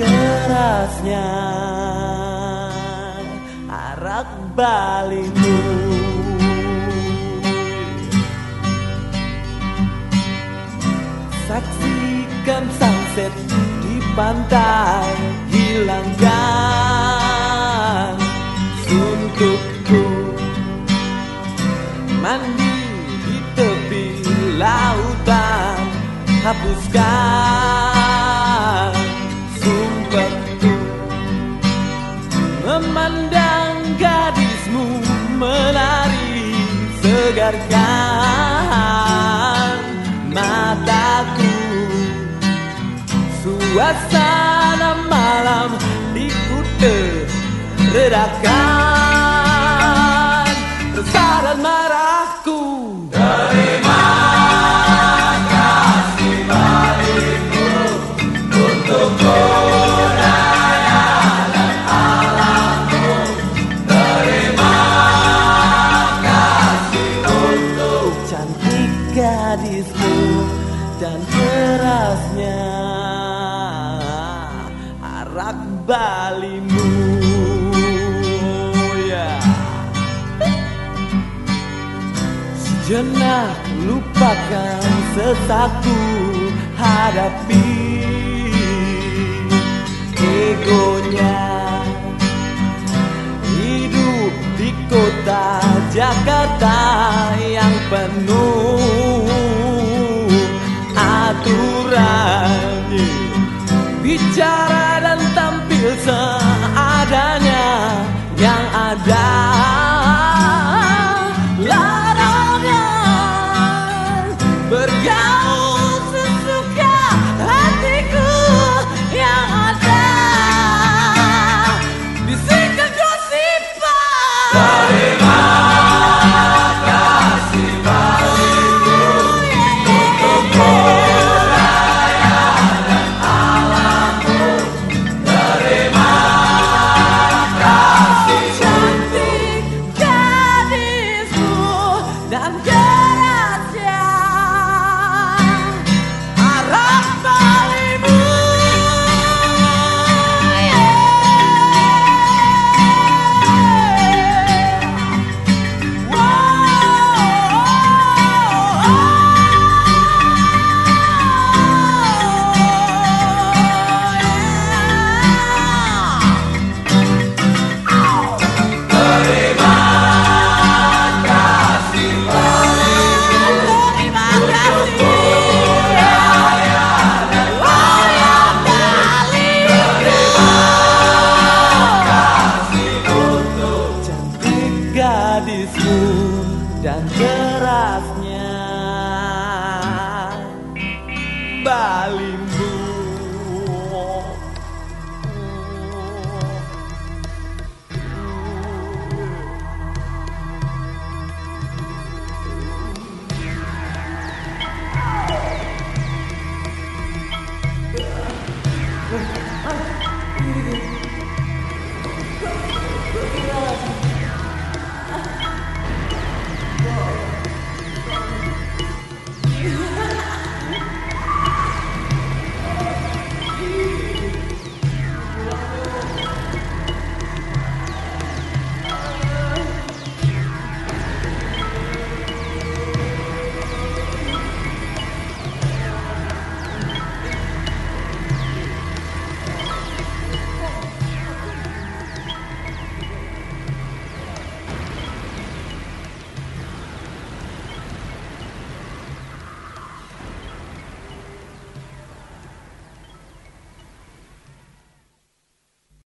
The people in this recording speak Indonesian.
derasnya arak balimu. Saksikan sunset di pantai Hilangkan suntukku. Mandi di tepi lautan Hapuskan Memandang gadismu menari Segarkan mataku. Suasana malam di redakan balimu. Ya. Sejenak lupakan sesatu hadapi. Egonya hidup di kota Jakarta dan kerasnya Bali